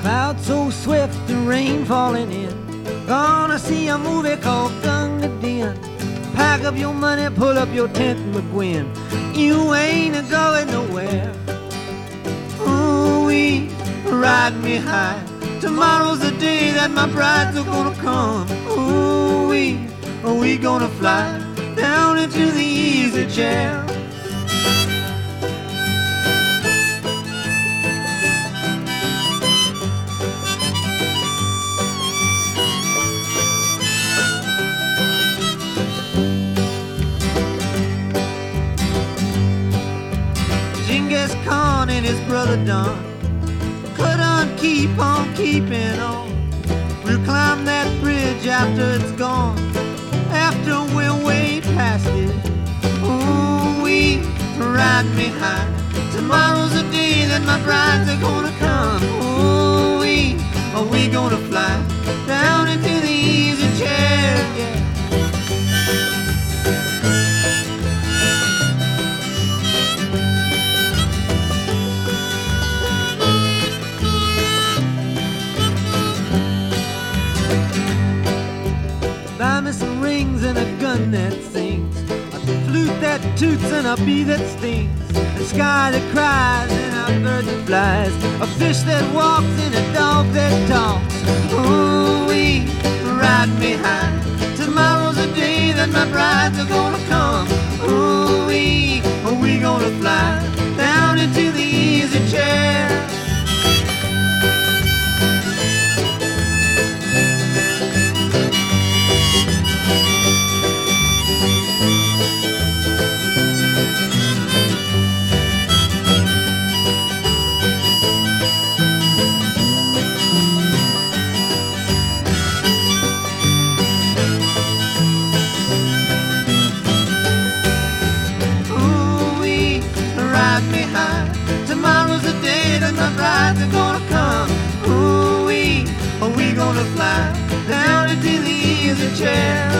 Clouds so swift, the rain falling in. Gonna see a movie called Gunga Din. Pack up your money, pull up your tent, McGuinn. You ain't a going nowhere. Ooh, we ride me high. Tomorrow's the day that my brides are gonna come. Ooh, we, are we gonna fly down into the easy chair. Genghis Khan and his brother Don couldn't keep on keeping on. We'll climb that bridge after it's gone, after we're way past it. Ooh, we ride me high. Tomorrow's the day that my brides are gonna come. Ooh, we are we gonna fly gun that sings, a flute that toots and a bee that stings, a sky that cries and a bird that flies, a fish that walks and a dog that talks. Ooh, we ride me high. Tomorrow's the day that my brides are gonna ride me high. Tomorrow's the day that my brides gonna come. Ooh, we are we gonna fly down into the easy chair.